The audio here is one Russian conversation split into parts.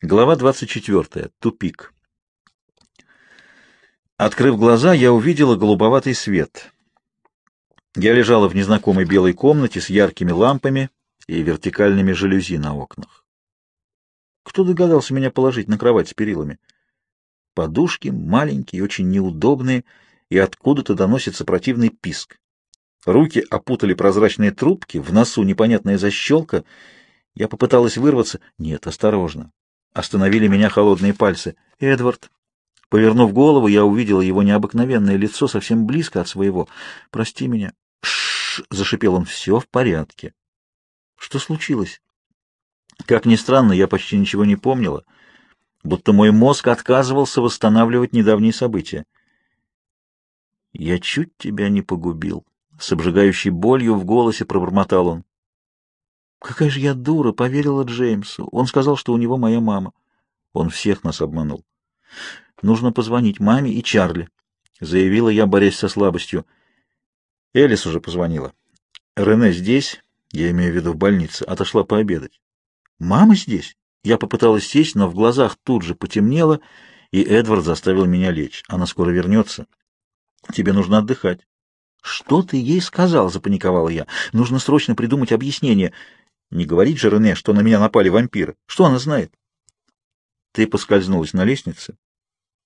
Глава 24. Тупик. Открыв глаза, я увидела голубоватый свет. Я лежала в незнакомой белой комнате с яркими лампами и вертикальными жалюзи на окнах. Кто догадался меня положить на кровать с перилами? Подушки маленькие, очень неудобные, и откуда-то доносится противный писк. Руки опутали прозрачные трубки, в носу непонятная защелка. Я попыталась вырваться. Нет, осторожно. Остановили меня холодные пальцы. «Эдвард!» Повернув голову, я увидела его необыкновенное лицо совсем близко от своего. «Прости меня!» «Шшш!» — зашипел он. «Все в порядке!» «Что случилось?» Как ни странно, я почти ничего не помнила, будто мой мозг отказывался восстанавливать недавние события. «Я чуть тебя не погубил», — с обжигающей болью в голосе пробормотал он. Какая же я дура, поверила Джеймсу. Он сказал, что у него моя мама. Он всех нас обманул. Нужно позвонить маме и Чарли, заявила я, борясь со слабостью. Элис уже позвонила. Рене здесь, я имею в виду в больнице, отошла пообедать. Мама здесь? Я попыталась сесть, но в глазах тут же потемнело, и Эдвард заставил меня лечь. Она скоро вернется. Тебе нужно отдыхать. «Что ты ей сказал?» — запаниковала я. «Нужно срочно придумать объяснение. Не говорить же Рене, что на меня напали вампиры. Что она знает? Ты поскользнулась на лестнице,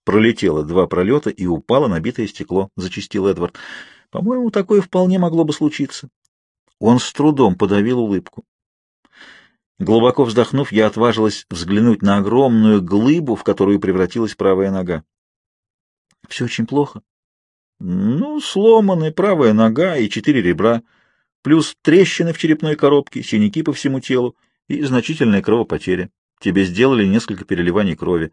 пролетела два пролета и упала на битое стекло, — зачистил Эдвард. По-моему, такое вполне могло бы случиться. Он с трудом подавил улыбку. Глубоко вздохнув, я отважилась взглянуть на огромную глыбу, в которую превратилась правая нога. — Все очень плохо. — Ну, сломаны правая нога и четыре ребра плюс трещины в черепной коробке, синяки по всему телу и значительная кровопотеря. Тебе сделали несколько переливаний крови.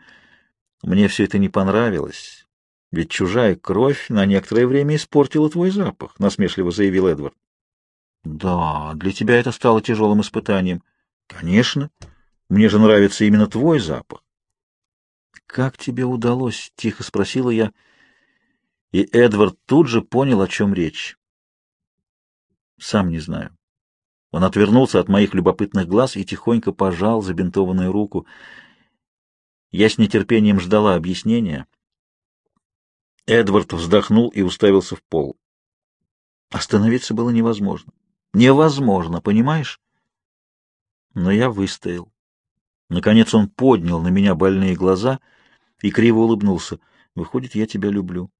Мне все это не понравилось, ведь чужая кровь на некоторое время испортила твой запах, — насмешливо заявил Эдвард. — Да, для тебя это стало тяжелым испытанием. — Конечно. Мне же нравится именно твой запах. — Как тебе удалось? — тихо спросила я. И Эдвард тут же понял, о чем речь. Сам не знаю. Он отвернулся от моих любопытных глаз и тихонько пожал забинтованную руку. Я с нетерпением ждала объяснения. Эдвард вздохнул и уставился в пол. Остановиться было невозможно. Невозможно, понимаешь? Но я выстоял. Наконец он поднял на меня больные глаза и криво улыбнулся. Выходит, я тебя люблю.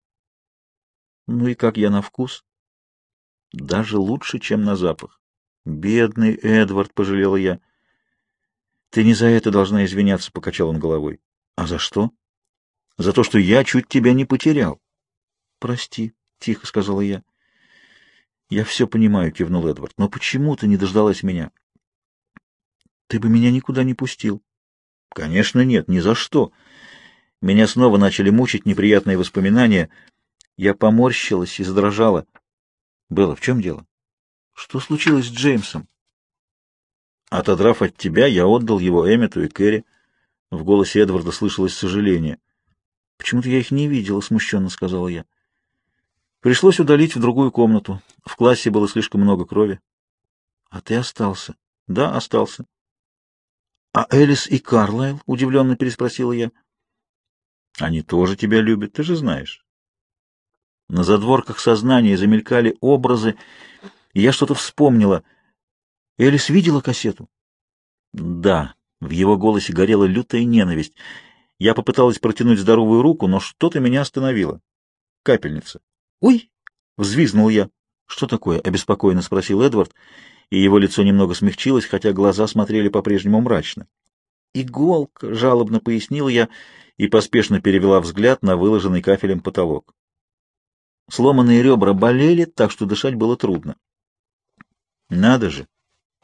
Ну и как я на вкус? Даже лучше, чем на запах. Бедный Эдвард, пожалела я. Ты не за это должна извиняться, покачал он головой. А за что? За то, что я чуть тебя не потерял. Прости, тихо сказала я. Я все понимаю, кивнул Эдвард. Но почему ты не дождалась меня? Ты бы меня никуда не пустил. Конечно, нет, ни за что. Меня снова начали мучить неприятные воспоминания. Я поморщилась и задрожала. Белла, в чем дело? Что случилось с Джеймсом? Отодрав от тебя, я отдал его Эммету и Кэрри. В голосе Эдварда слышалось сожаление. Почему-то я их не видела, смущенно сказала я. Пришлось удалить в другую комнату. В классе было слишком много крови. А ты остался? Да, остался. А Элис и Карлайл? Удивленно переспросила я. Они тоже тебя любят, ты же знаешь. На задворках сознания замелькали образы, и я что-то вспомнила. Элис видела кассету? Да, в его голосе горела лютая ненависть. Я попыталась протянуть здоровую руку, но что-то меня остановило. Капельница. «Ой!» — взвизнул я. «Что такое?» — обеспокоенно спросил Эдвард, и его лицо немного смягчилось, хотя глаза смотрели по-прежнему мрачно. «Иголка!» — жалобно пояснил я и поспешно перевела взгляд на выложенный кафелем потолок. Сломанные ребра болели, так что дышать было трудно. «Надо же!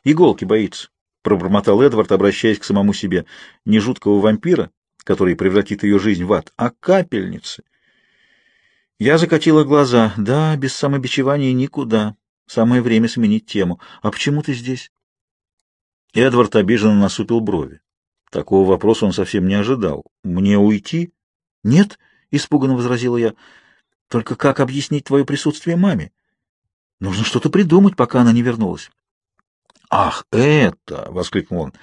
Иголки боится!» — пробормотал Эдвард, обращаясь к самому себе. «Не жуткого вампира, который превратит ее жизнь в ад, а капельницы!» Я закатила глаза. «Да, без самобичевания никуда. Самое время сменить тему. А почему ты здесь?» Эдвард обиженно насупил брови. Такого вопроса он совсем не ожидал. «Мне уйти?» «Нет», — испуганно возразила я. Только как объяснить твое присутствие маме? Нужно что-то придумать, пока она не вернулась. «Ах, это!» — воскликнул он.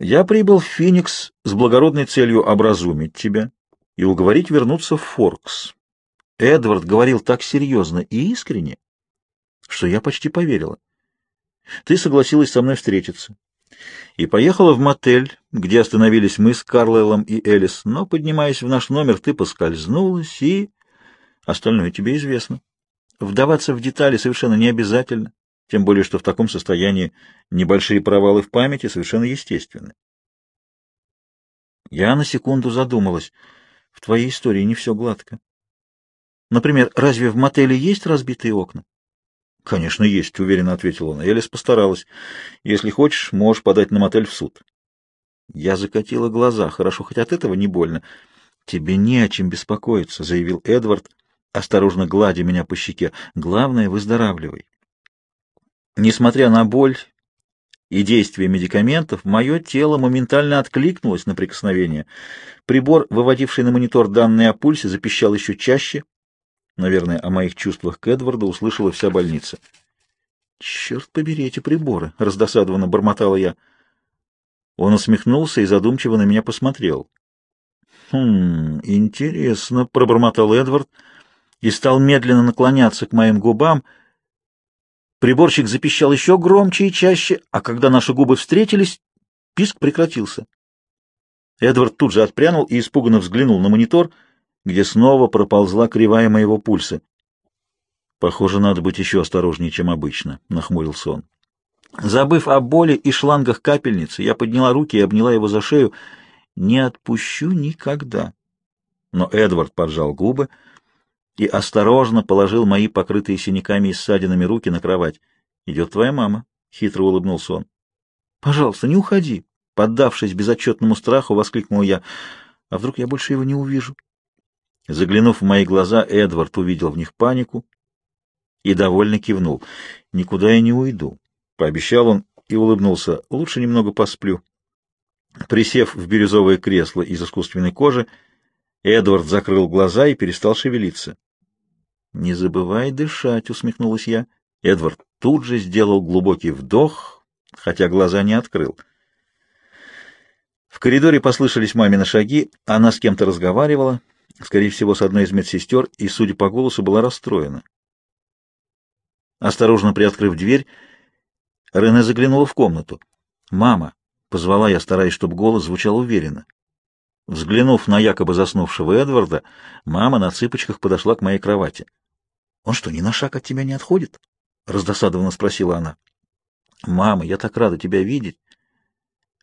Я прибыл в Феникс с благородной целью образумить тебя и уговорить вернуться в Форкс. Эдвард говорил так серьезно и искренне, что я почти поверила. Ты согласилась со мной встретиться и поехала в мотель, где остановились мы с Карлайлом и Элис, но, поднимаясь в наш номер, ты поскользнулась, и... Остальное тебе известно. Вдаваться в детали совершенно не обязательно, тем более, что в таком состоянии небольшие провалы в памяти совершенно естественны. Я на секунду задумалась. В твоей истории не все гладко. Например, разве в мотеле есть разбитые окна? — Конечно, есть, — уверенно ответил он. Элис постаралась. — Если хочешь, можешь подать на мотель в суд. Я закатила глаза. Хорошо, хоть от этого не больно. — Тебе не о чем беспокоиться, — заявил Эдвард, осторожно гладя меня по щеке. — Главное, выздоравливай. Несмотря на боль и действие медикаментов, мое тело моментально откликнулось на прикосновение. Прибор, выводивший на монитор данные о пульсе, запищал еще чаще, Наверное, о моих чувствах к Эдварду услышала вся больница. «Черт побери эти приборы!» — раздосадованно бормотала я. Он усмехнулся и задумчиво на меня посмотрел. «Хм, интересно», — пробормотал Эдвард и стал медленно наклоняться к моим губам. Приборщик запищал еще громче и чаще, а когда наши губы встретились, писк прекратился. Эдвард тут же отпрянул и испуганно взглянул на монитор — где снова проползла кривая моего пульса. «Похоже, надо быть еще осторожнее, чем обычно», — нахмурился он. Забыв о боли и шлангах капельницы, я подняла руки и обняла его за шею. «Не отпущу никогда». Но Эдвард поджал губы и осторожно положил мои покрытые синяками и ссадинами руки на кровать. «Идет твоя мама», — хитро улыбнулся он. «Пожалуйста, не уходи», — поддавшись безотчетному страху, воскликнул я. «А вдруг я больше его не увижу?» Заглянув в мои глаза, Эдвард увидел в них панику и довольно кивнул. «Никуда я не уйду», — пообещал он и улыбнулся. «Лучше немного посплю». Присев в бирюзовое кресло из искусственной кожи, Эдвард закрыл глаза и перестал шевелиться. «Не забывай дышать», — усмехнулась я. Эдвард тут же сделал глубокий вдох, хотя глаза не открыл. В коридоре послышались мамины шаги, она с кем-то разговаривала скорее всего, с одной из медсестер, и, судя по голосу, была расстроена. Осторожно приоткрыв дверь, Рене заглянула в комнату. «Мама!» — позвала я, стараясь, чтобы голос звучал уверенно. Взглянув на якобы заснувшего Эдварда, мама на цыпочках подошла к моей кровати. «Он что, ни на шаг от тебя не отходит?» — раздосадованно спросила она. «Мама, я так рада тебя видеть!»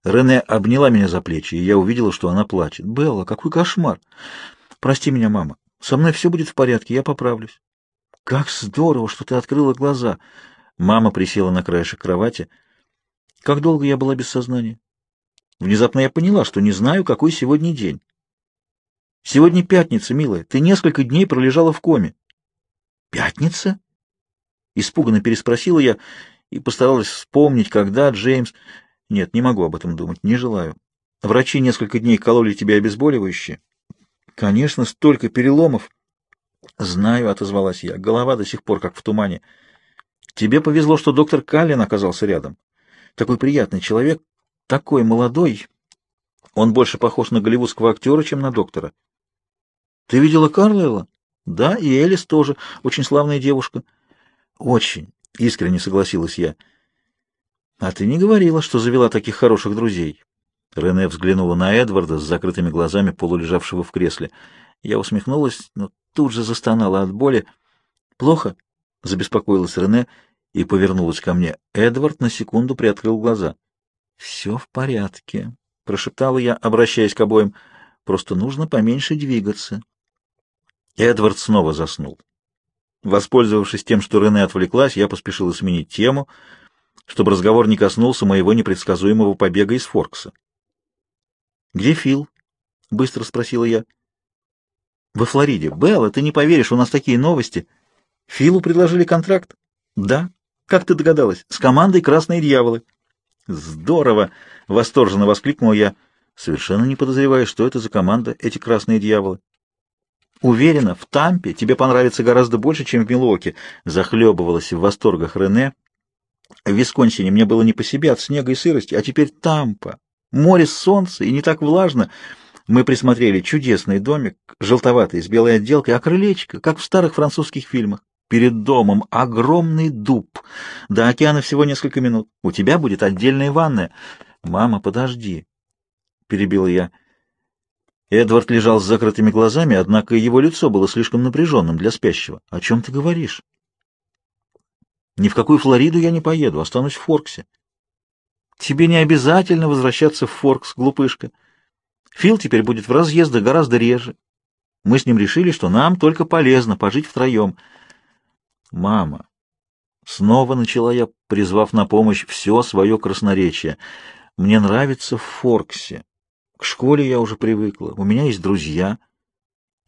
Рене обняла меня за плечи, и я увидела, что она плачет. «Белла, какой кошмар! Прости меня, мама. Со мной все будет в порядке, я поправлюсь. Как здорово, что ты открыла глаза. Мама присела на краешек кровати. Как долго я была без сознания? Внезапно я поняла, что не знаю, какой сегодня день. Сегодня пятница, милая. Ты несколько дней пролежала в коме. Пятница? Испуганно переспросила я и постаралась вспомнить, когда Джеймс... Нет, не могу об этом думать, не желаю. Врачи несколько дней кололи тебе обезболивающее. Конечно, столько переломов. Знаю, отозвалась я. Голова до сих пор как в тумане. Тебе повезло, что доктор Каллен оказался рядом. Такой приятный человек, такой молодой. Он больше похож на голливудского актера, чем на доктора. Ты видела Карлайла? Да, и Элис тоже. Очень славная девушка. Очень, искренне согласилась я. А ты не говорила, что завела таких хороших друзей. Рене взглянула на Эдварда с закрытыми глазами, полулежавшего в кресле. Я усмехнулась, но тут же застонала от боли. «Плохо?» — забеспокоилась Рене и повернулась ко мне. Эдвард на секунду приоткрыл глаза. «Все в порядке», — прошептала я, обращаясь к обоим. «Просто нужно поменьше двигаться». Эдвард снова заснул. Воспользовавшись тем, что Рене отвлеклась, я поспешила сменить тему, чтобы разговор не коснулся моего непредсказуемого побега из Форкса. «Где Фил?» — быстро спросила я. «Во Флориде. Белла, ты не поверишь, у нас такие новости. Филу предложили контракт?» «Да. Как ты догадалась? С командой «Красные дьяволы». «Здорово!» — восторженно воскликнул я, совершенно не подозревая, что это за команда, эти «Красные дьяволы». «Уверена, в Тампе тебе понравится гораздо больше, чем в Милуоке», — захлебывалась в восторгах Рене. «В Висконсине мне было не по себе от снега и сырости, а теперь Тампа. Море, солнце и не так влажно. Мы присмотрели чудесный домик, желтоватый, с белой отделкой, а крылечко, как в старых французских фильмах. Перед домом огромный дуб. До океана всего несколько минут. У тебя будет отдельная ванная. Мама, подожди, — перебил я. Эдвард лежал с закрытыми глазами, однако его лицо было слишком напряженным для спящего. — О чем ты говоришь? — Ни в какую Флориду я не поеду, останусь в Форксе. — Тебе не обязательно возвращаться в Форкс, глупышка. Фил теперь будет в разъездах гораздо реже. Мы с ним решили, что нам только полезно пожить втроем. — Мама, снова начала я, призвав на помощь все свое красноречие. Мне нравится в Форксе. К школе я уже привыкла, у меня есть друзья.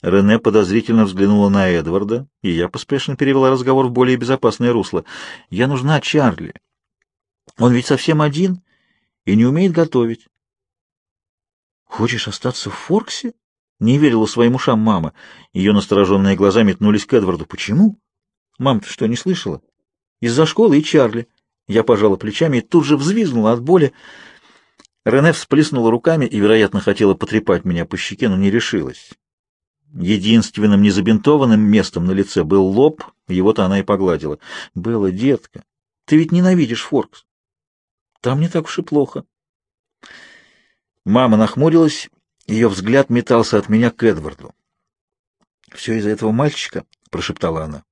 Рене подозрительно взглянула на Эдварда, и я поспешно перевела разговор в более безопасное русло. «Я нужна Чарли. Он ведь совсем один и не умеет готовить». «Хочешь остаться в Форксе?» — не верила своим ушам мама. Ее настороженные глаза метнулись к Эдварду. «Почему?» «Мам, ты что, не слышала?» «Из-за школы и Чарли». Я пожала плечами и тут же взвизгнула от боли. Рене всплеснула руками и, вероятно, хотела потрепать меня по щеке, но не решилась. Единственным незабинтованным местом на лице был лоб, его-то она и погладила. «Белла, детка, ты ведь ненавидишь Форкс. Там не так уж и плохо». Мама нахмурилась, ее взгляд метался от меня к Эдварду. «Все из-за этого мальчика?» — прошептала она.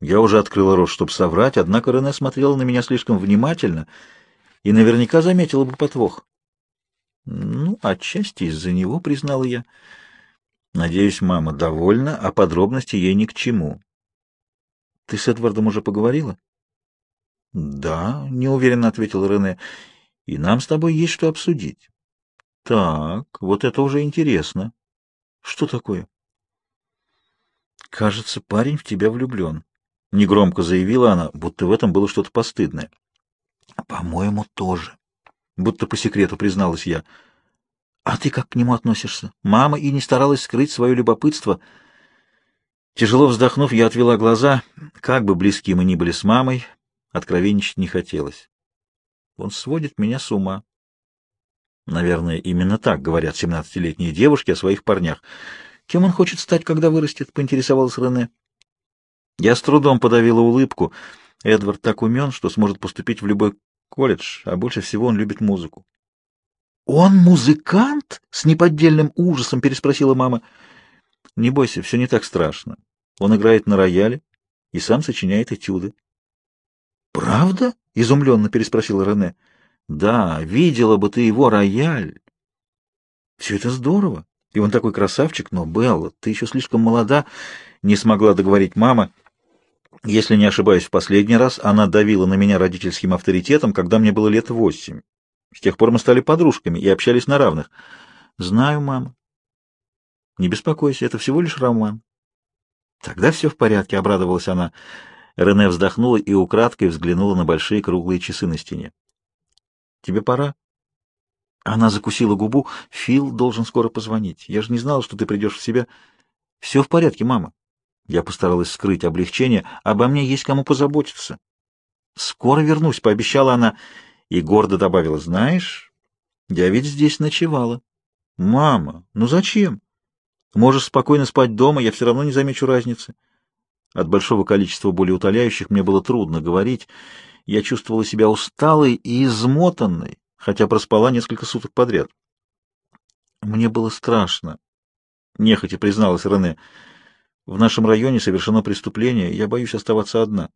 Я уже открыла рот, чтобы соврать, однако Рене смотрела на меня слишком внимательно и наверняка заметила бы подвох. Ну, отчасти из-за него, признала я. Надеюсь, мама довольна, а подробности ей ни к чему. Ты с Эдвардом уже поговорила? Да, неуверенно ответил Рене. И нам с тобой есть что обсудить. Так, вот это уже интересно. Что такое? Кажется, парень в тебя влюблен. Негромко заявила она, будто в этом было что-то постыдное. По-моему, тоже. Будто по секрету призналась я. А ты как к нему относишься? Мама и не старалась скрыть свое любопытство. Тяжело вздохнув, я отвела глаза. Как бы близки мы ни были с мамой, откровенничать не хотелось. Он сводит меня с ума. Наверное, именно так говорят семнадцатилетние девушки о своих парнях. Кем он хочет стать, когда вырастет, поинтересовалась Рене. Я с трудом подавила улыбку. Эдвард так умен, что сможет поступить в любой колледж, а больше всего он любит музыку. «Он музыкант?» — с неподдельным ужасом переспросила мама. «Не бойся, все не так страшно. Он играет на рояле и сам сочиняет этюды». «Правда?» — изумленно переспросила Рене. «Да, видела бы ты его рояль. Все это здорово. И он такой красавчик, но, Белла, ты еще слишком молода», — не смогла договорить мама. Если не ошибаюсь, в последний раз она давила на меня родительским авторитетом, когда мне было лет восемь. С тех пор мы стали подружками и общались на равных. Знаю, мама. Не беспокойся, это всего лишь роман. Тогда все в порядке, обрадовалась она. Рене вздохнула и украдкой взглянула на большие круглые часы на стене. Тебе пора? Она закусила губу. Фил должен скоро позвонить. Я же не знала, что ты придешь в себя. Все в порядке, мама. Я постаралась скрыть облегчение. Обо мне есть кому позаботиться. Скоро вернусь, пообещала она и гордо добавила. Знаешь, я ведь здесь ночевала. Мама, ну зачем? Можешь спокойно спать дома, я все равно не замечу разницы. От большого количества болеутоляющих мне было трудно говорить. Я чувствовала себя усталой и измотанной, хотя проспала несколько суток подряд. Мне было страшно, нехотя призналась Рене. В нашем районе совершено преступление, я боюсь оставаться одна.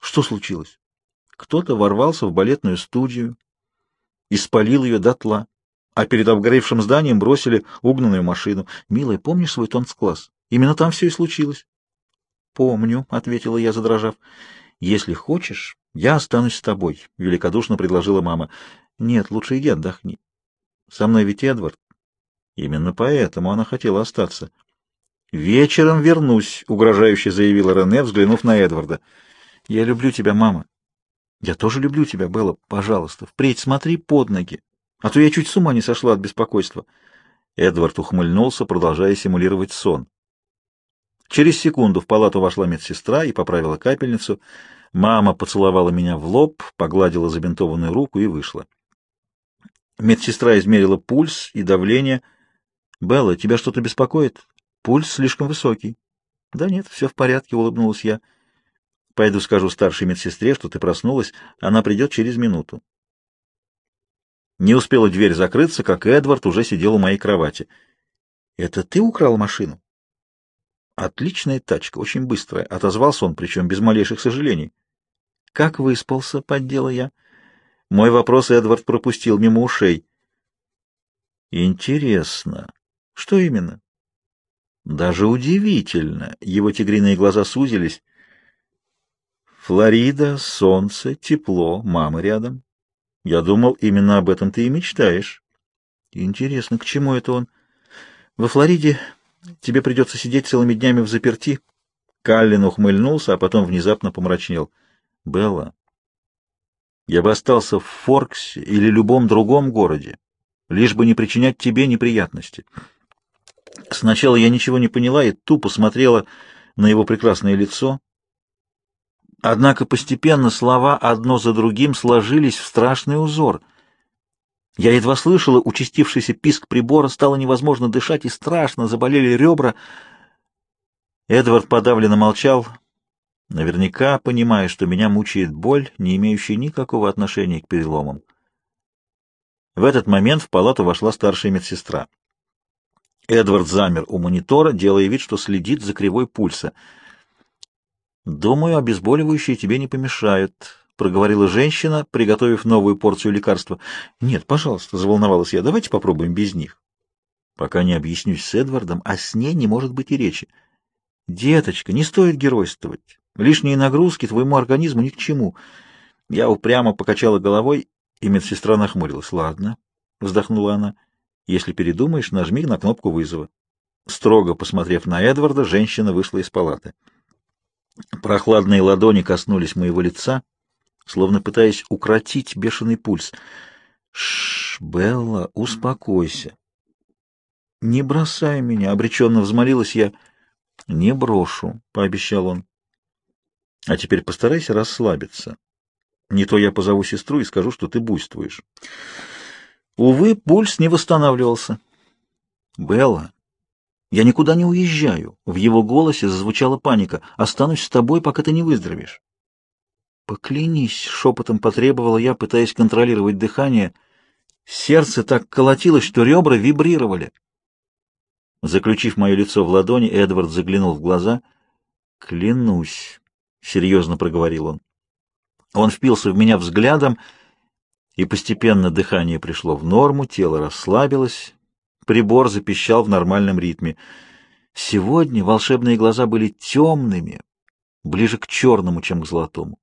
Что случилось? Кто-то ворвался в балетную студию и спалил ее дотла, а перед обгоревшим зданием бросили угнанную машину. Милая, помнишь свой танцкласс? Именно там все и случилось. Помню, — ответила я, задрожав. Если хочешь, я останусь с тобой, — великодушно предложила мама. Нет, лучше иди отдохни. Со мной ведь Эдвард. Именно поэтому она хотела остаться. «Вечером вернусь», — угрожающе заявила Рене, взглянув на Эдварда. «Я люблю тебя, мама». «Я тоже люблю тебя, Белла. Пожалуйста, впредь смотри под ноги, а то я чуть с ума не сошла от беспокойства». Эдвард ухмыльнулся, продолжая симулировать сон. Через секунду в палату вошла медсестра и поправила капельницу. Мама поцеловала меня в лоб, погладила забинтованную руку и вышла. Медсестра измерила пульс и давление. «Белла, тебя что-то беспокоит? Пульс слишком высокий». «Да нет, все в порядке», — улыбнулась я. «Пойду скажу старшей медсестре, что ты проснулась. Она придет через минуту». Не успела дверь закрыться, как Эдвард уже сидел у моей кровати. «Это ты украл машину?» «Отличная тачка, очень быстрая», — отозвался он, причем без малейших сожалений. «Как выспался?» — поддела я. Мой вопрос Эдвард пропустил мимо ушей. «Интересно. Что именно?» «Даже удивительно». Его тигриные глаза сузились. «Флорида, солнце, тепло, мама рядом. Я думал, именно об этом ты и мечтаешь». «Интересно, к чему это он?» «Во Флориде тебе придется сидеть целыми днями в заперти». Каллин ухмыльнулся, а потом внезапно помрачнел. «Белла, я бы остался в Форксе или любом другом городе, лишь бы не причинять тебе неприятности. Сначала я ничего не поняла и тупо смотрела на его прекрасное лицо. Однако постепенно слова одно за другим сложились в страшный узор. Я едва слышала участившийся писк прибора, стало невозможно дышать и страшно, заболели ребра. Эдвард подавленно молчал, наверняка понимая, что меня мучает боль, не имеющая никакого отношения к переломам. В этот момент в палату вошла старшая медсестра. Эдвард замер у монитора, делая вид, что следит за кривой пульса. «Думаю, обезболивающие тебе не помешают», — проговорила женщина, приготовив новую порцию лекарства. «Нет, пожалуйста», — заволновалась я, — «давайте попробуем без них». Пока не объяснюсь с Эдвардом, о сне не может быть и речи. «Деточка, не стоит геройствовать. Лишние нагрузки твоему организму ни к чему. Я упрямо покачала головой, и медсестра нахмурилась. «Ладно», — вздохнула она, — «если передумаешь, нажми на кнопку вызова». Строго посмотрев на Эдварда, женщина вышла из палаты. Прохладные ладони коснулись моего лица, словно пытаясь укротить бешеный пульс. «Шш, Белла, успокойся». «Не бросай меня», — обреченно взмолилась я. «Не брошу», — пообещал он. А теперь постарайся расслабиться. Не то я позову сестру и скажу, что ты буйствуешь. Увы, пульс не восстанавливался. Белла, я никуда не уезжаю. В его голосе зазвучала паника. Останусь с тобой, пока ты не выздоровеешь. Поклянись, шепотом потребовала я, пытаясь контролировать дыхание. Сердце так колотилось, что ребра вибрировали. Заключив мое лицо в ладони, Эдвард заглянул в глаза. Клянусь. — серьезно проговорил он. Он впился в меня взглядом, и постепенно дыхание пришло в норму, тело расслабилось, прибор запищал в нормальном ритме. Сегодня волшебные глаза были темными, ближе к черному, чем к золотому.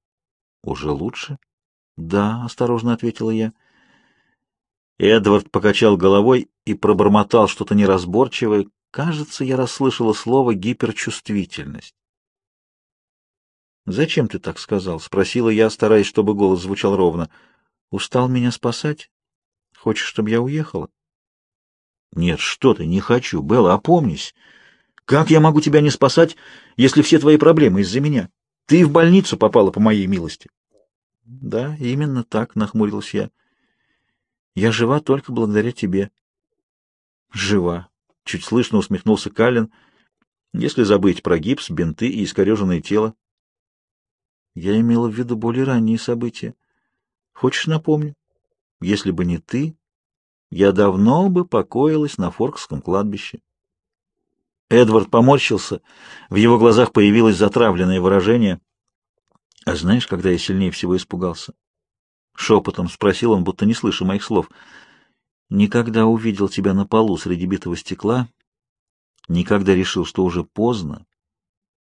«Уже лучше?» «Да», — осторожно ответила я. Эдвард покачал головой и пробормотал что-то неразборчивое. Кажется, я расслышала слово «гиперчувствительность». «Зачем ты так сказал?» — спросила я, стараясь, чтобы голос звучал ровно. «Устал меня спасать? Хочешь, чтобы я уехала?» «Нет, что ты, не хочу. Белла, опомнись. Как я могу тебя не спасать, если все твои проблемы из-за меня? Ты в больницу попала по моей милости». «Да, именно так», — нахмурилась я. «Я жива только благодаря тебе». «Жива», — чуть слышно усмехнулся Каллен, если забыть про гипс, бинты и искореженное тело. Я имела в виду более ранние события. Хочешь, напомню? Если бы не ты, я давно бы покоилась на Форкском кладбище. Эдвард поморщился, в его глазах появилось затравленное выражение. — А знаешь, когда я сильнее всего испугался? Шепотом спросил он, будто не слыша моих слов. — Никогда увидел тебя на полу среди битого стекла, никогда решил, что уже поздно,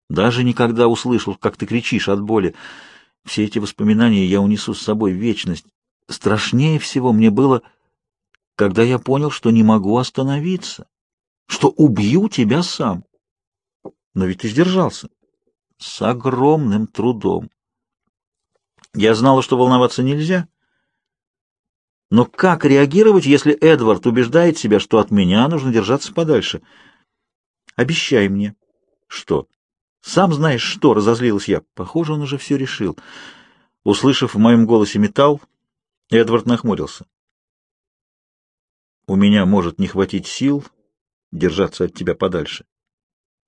даже никогда услышал, как ты кричишь от боли. Все эти воспоминания я унесу с собой в вечность. Страшнее всего мне было, когда я понял, что не могу остановиться, что убью тебя сам. Но ведь ты сдержался. С огромным трудом. Я знала, что волноваться нельзя. Но как реагировать, если Эдвард убеждает себя, что от меня нужно держаться подальше? Обещай мне. Что? «Сам знаешь что!» — разозлилась я. Похоже, он уже все решил. Услышав в моем голосе металл, Эдвард нахмурился. у меня может не хватить сил держаться от тебя подальше.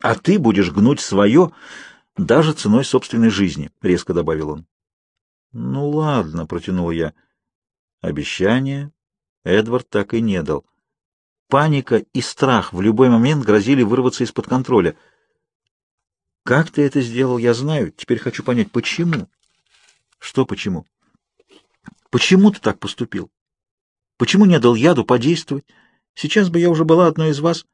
А ты будешь гнуть свое даже ценой собственной жизни, — резко добавил он. — Ну ладно, — протянул я. Обещание Эдвард так и не дал. Паника и страх в любой момент грозили вырваться из-под контроля. Как ты это сделал, я знаю. Теперь хочу понять, почему? Что почему? Почему ты так поступил? Почему не дал яду подействовать? Сейчас бы я уже была одной из вас.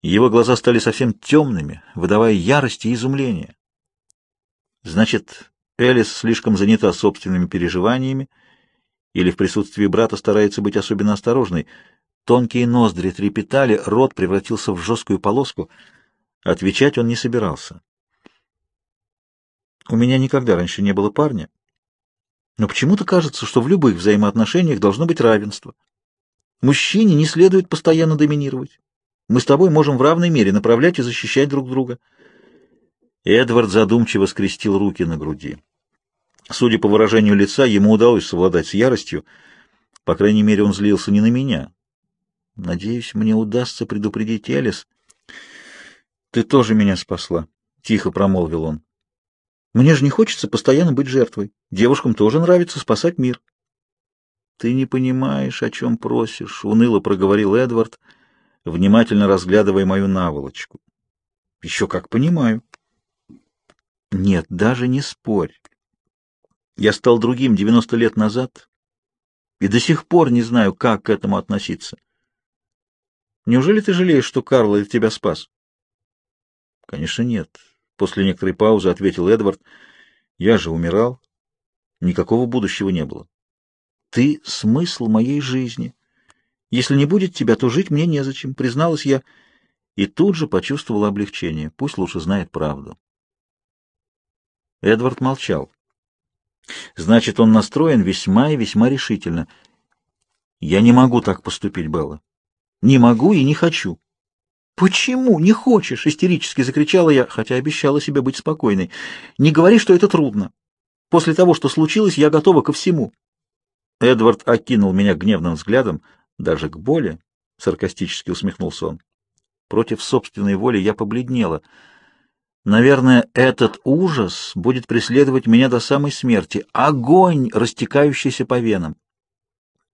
Его глаза стали совсем темными, выдавая ярость и изумление. Значит, Элис слишком занята собственными переживаниями или в присутствии брата старается быть особенно осторожной. Тонкие ноздри трепетали, рот превратился в жесткую полоску. Отвечать он не собирался. У меня никогда раньше не было парня, но почему-то кажется, что в любых взаимоотношениях должно быть равенство. Мужчине не следует постоянно доминировать. Мы с тобой можем в равной мере направлять и защищать друг друга. Эдвард задумчиво скрестил руки на груди. Судя по выражению лица, ему удалось совладать с яростью. По крайней мере, он злился не на меня. Надеюсь, мне удастся предупредить Элис. Ты тоже меня спасла, — тихо промолвил он. Мне же не хочется постоянно быть жертвой. Девушкам тоже нравится спасать мир. Ты не понимаешь, о чем просишь, — уныло проговорил Эдвард, внимательно разглядывая мою наволочку. Еще как понимаю. Нет, даже не спорь. Я стал другим девяносто лет назад и до сих пор не знаю, как к этому относиться. Неужели ты жалеешь, что Карл тебя спас? Конечно, нет. После некоторой паузы ответил Эдвард. Я же умирал. Никакого будущего не было. Ты — смысл моей жизни. Если не будет тебя, то жить мне незачем, призналась я, и тут же почувствовала облегчение. Пусть лучше знает правду. Эдвард молчал. Значит, он настроен весьма и весьма решительно. Я не могу так поступить, Белла. Не могу и не хочу. «Почему не хочешь?» — истерически закричала я, хотя обещала себе быть спокойной. «Не говори, что это трудно. После того, что случилось, я готова ко всему». Эдвард окинул меня гневным взглядом, даже к боли, — саркастически усмехнулся он. Против собственной воли я побледнела. Наверное, этот ужас будет преследовать меня до самой смерти. Огонь, растекающийся по венам.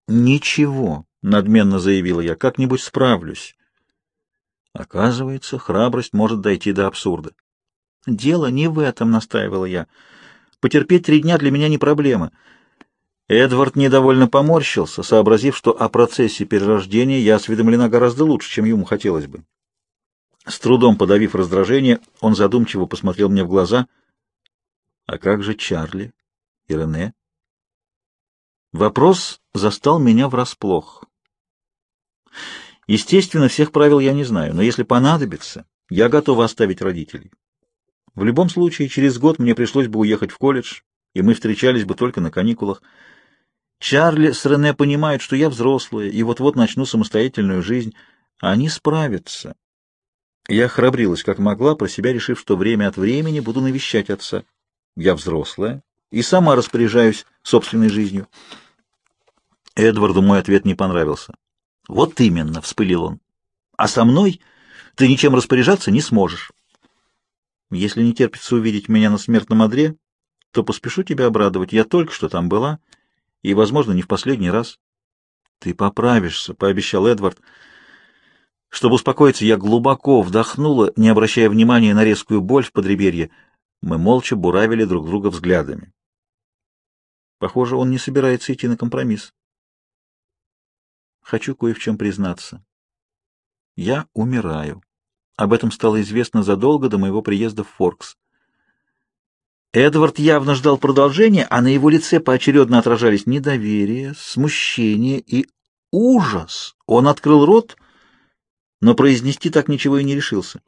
«Ничего», — надменно заявила я, — «как-нибудь справлюсь». Оказывается, храбрость может дойти до абсурда. «Дело не в этом», — настаивала я. «Потерпеть три дня для меня не проблема». Эдвард недовольно поморщился, сообразив, что о процессе перерождения я осведомлена гораздо лучше, чем ему хотелось бы. С трудом подавив раздражение, он задумчиво посмотрел мне в глаза. «А как же Чарли и Рене?» Вопрос застал меня врасплох. Естественно, всех правил я не знаю, но если понадобится, я готова оставить родителей. В любом случае, через год мне пришлось бы уехать в колледж, и мы встречались бы только на каникулах. Чарли с Рене понимают, что я взрослая, и вот-вот начну самостоятельную жизнь. Они справятся. Я храбрилась как могла, про себя решив, что время от времени буду навещать отца. Я взрослая и сама распоряжаюсь собственной жизнью. Эдварду мой ответ не понравился. Вот именно, вспылил он. А со мной ты ничем распоряжаться не сможешь. Если не терпится увидеть меня на смертном одре, то поспешу тебя обрадовать. Я только что там была, и, возможно, не в последний раз. Ты поправишься, пообещал Эдвард. Чтобы успокоиться, я глубоко вдохнула, не обращая внимания на резкую боль в подреберье. Мы молча буравили друг друга взглядами. Похоже, он не собирается идти на компромисс. Хочу кое в чем признаться. Я умираю. Об этом стало известно задолго до моего приезда в Форкс. Эдвард явно ждал продолжения, а на его лице поочередно отражались недоверие, смущение и ужас. Он открыл рот, но произнести так ничего и не решился.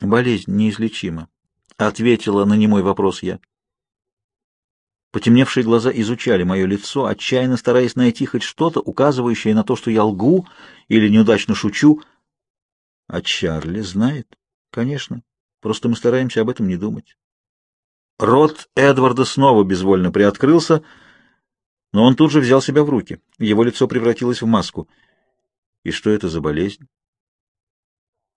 «Болезнь неизлечима», — ответила на немой вопрос я. Потемневшие глаза изучали мое лицо, отчаянно стараясь найти хоть что-то, указывающее на то, что я лгу или неудачно шучу. А Чарли знает? Конечно. Просто мы стараемся об этом не думать. Рот Эдварда снова безвольно приоткрылся. Но он тут же взял себя в руки. Его лицо превратилось в маску. И что это за болезнь?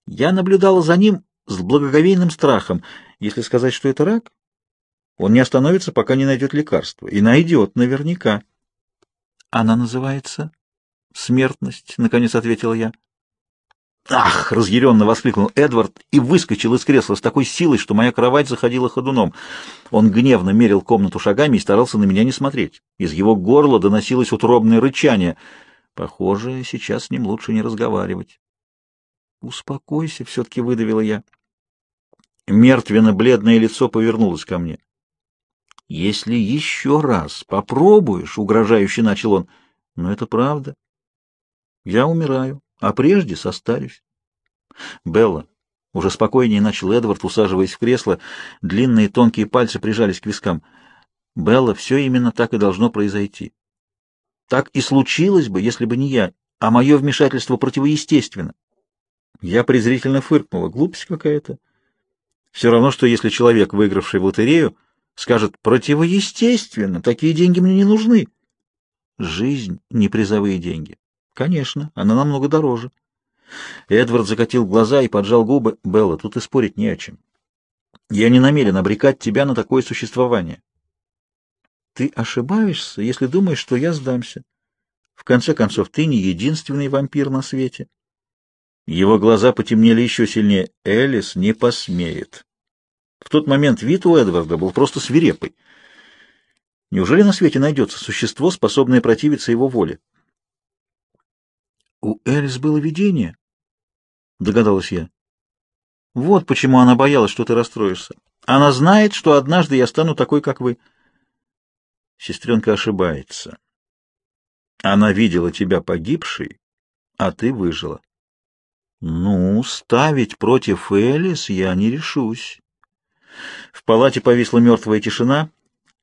Я наблюдала за ним с благоговейным страхом. Если сказать, что это рак, он не остановится, пока не найдет лекарства. И найдет, наверняка. Она называется смертность, — наконец ответила я. «Ах!» — разъяренно воскликнул Эдвард и выскочил из кресла с такой силой, что моя кровать заходила ходуном. Он гневно мерил комнату шагами и старался на меня не смотреть. Из его горла доносилось утробное рычание. Похоже, сейчас с ним лучше не разговаривать. «Успокойся», — все-таки выдавила я. Мертвенно-бледное лицо повернулось ко мне. «Если еще раз попробуешь», — угрожающе начал он, — «но это правда. Я умираю а прежде состарюсь. Белла, уже спокойнее начал Эдвард, усаживаясь в кресло, длинные тонкие пальцы прижались к вискам. Белла, все именно так и должно произойти. Так и случилось бы, если бы не я, а мое вмешательство противоестественно. Я презрительно фыркнула. Глупость какая-то. Все равно, что если человек, выигравший в лотерею, скажет «противоестественно, такие деньги мне не нужны». Жизнь — не призовые деньги. Конечно, она намного дороже. Эдвард закатил глаза и поджал губы. Белла, тут и спорить не о чем. Я не намерен обрекать тебя на такое существование. Ты ошибаешься, если думаешь, что я сдамся. В конце концов, ты не единственный вампир на свете. Его глаза потемнели еще сильнее. Элис не посмеет. В тот момент вид у Эдварда был просто свирепый. Неужели на свете найдется существо, способное противиться его воле? У Элис было видение, догадалась я. Вот почему она боялась, что ты расстроишься. Она знает, что однажды я стану такой, как вы. Сестренка ошибается. Она видела тебя погибшей, а ты выжила. Ну, ставить против Элис я не решусь. В палате повисла мертвая тишина,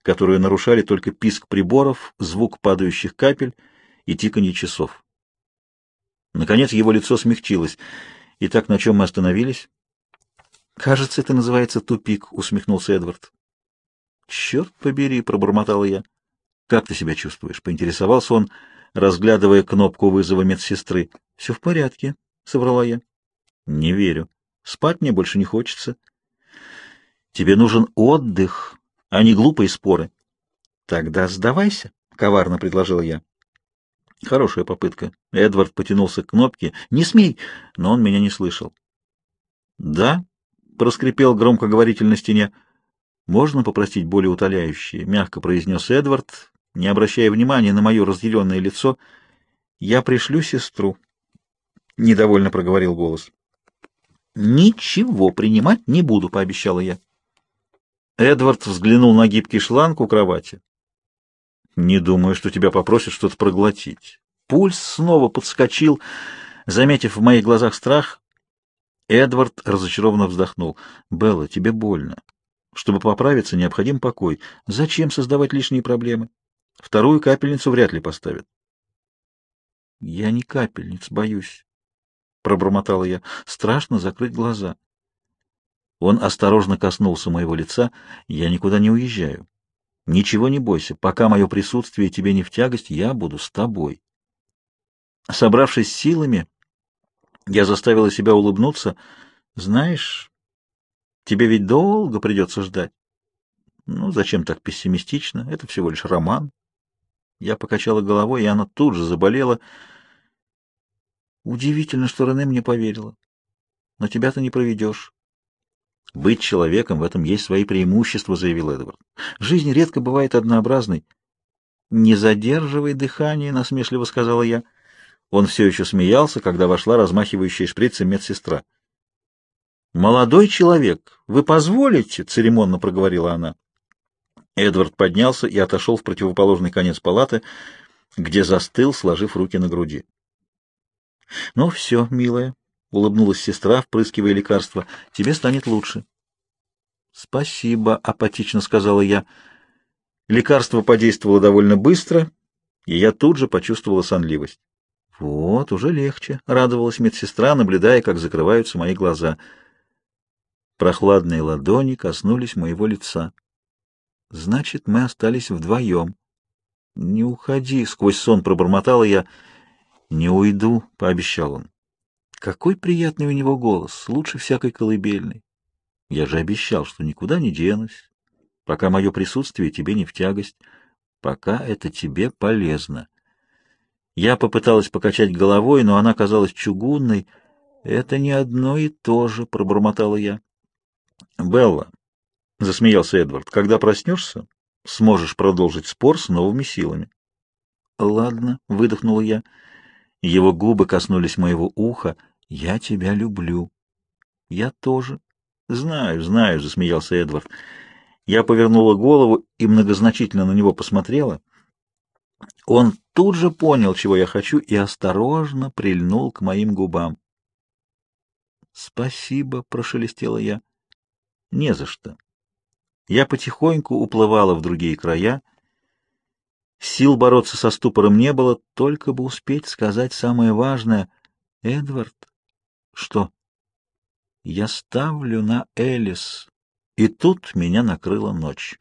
которую нарушали только писк приборов, звук падающих капель и тиканье часов. Наконец его лицо смягчилось. «Итак, на чем мы остановились?» «Кажется, это называется тупик», — усмехнулся Эдвард. «Черт побери», — пробормотала я. «Как ты себя чувствуешь?» — поинтересовался он, разглядывая кнопку вызова медсестры. «Все в порядке», — соврала я. «Не верю. Спать мне больше не хочется». «Тебе нужен отдых, а не глупые споры». «Тогда сдавайся», — коварно предложила я. Хорошая попытка. Эдвард потянулся к кнопке. «Не смей!» Но он меня не слышал. «Да?» — проскрипел громкоговоритель на стене. «Можно попросить более утоляющие?» — мягко произнес Эдвард, не обращая внимания на мое разъяренное лицо. «Я пришлю сестру», — недовольно проговорил голос. «Ничего принимать не буду», — пообещала я. Эдвард взглянул на гибкий шланг у кровати. Не думаю, что тебя попросят что-то проглотить. Пульс снова подскочил, заметив в моих глазах страх. Эдвард разочарованно вздохнул. «Белла, тебе больно. Чтобы поправиться, необходим покой. Зачем создавать лишние проблемы? Вторую капельницу вряд ли поставят». «Я не капельниц, боюсь», — пробормотала я. «Страшно закрыть глаза». Он осторожно коснулся моего лица. «Я никуда не уезжаю. Ничего не бойся, пока мое присутствие тебе не в тягость, я буду с тобой. Собравшись силами, я заставила себя улыбнуться. Знаешь, тебе ведь долго придется ждать. Ну, зачем так пессимистично? Это всего лишь роман. Я покачала головой, и она тут же заболела. Удивительно, что Рене мне поверила. Но тебя-то не проведешь. «Быть человеком в этом есть свои преимущества», — заявил Эдвард. «Жизнь редко бывает однообразной». «Не задерживай дыхание», — насмешливо сказала я. Он все еще смеялся, когда вошла размахивающая шприцем медсестра. «Молодой человек, вы позволите?» — церемонно проговорила она. Эдвард поднялся и отошел в противоположный конец палаты, где застыл, сложив руки на груди. «Ну все, милая», — улыбнулась сестра, впрыскивая лекарство. — Тебе станет лучше. — Спасибо, — апатично сказала я. Лекарство подействовало довольно быстро, и я тут же почувствовала сонливость. — Вот, уже легче, — радовалась медсестра, наблюдая, как закрываются мои глаза. Прохладные ладони коснулись моего лица. Значит, мы остались вдвоем. Не уходи, сквозь сон пробормотала я. Не уйду, пообещал он. Какой приятный у него голос, лучше всякой колыбельной. Я же обещал, что никуда не денусь, пока мое присутствие тебе не в тягость, пока это тебе полезно. Я попыталась покачать головой, но она казалась чугунной. Это не одно и то же, пробормотала я. Белла, засмеялся Эдвард, когда проснешься, сможешь продолжить спор с новыми силами. Ладно, выдохнула я. Его губы коснулись моего уха. Я тебя люблю. Я тоже. Знаю, знаю, засмеялся Эдвард. Я повернула голову и многозначительно на него посмотрела. Он тут же понял, чего я хочу, и осторожно прильнул к моим губам. «Спасибо», — прошелестела я. «Не за что». Я потихоньку уплывала в другие края. Сил бороться со ступором не было, только бы успеть сказать самое важное. «Эдвард?» «Что?» «Я ставлю на Элис». И тут меня накрыла ночь.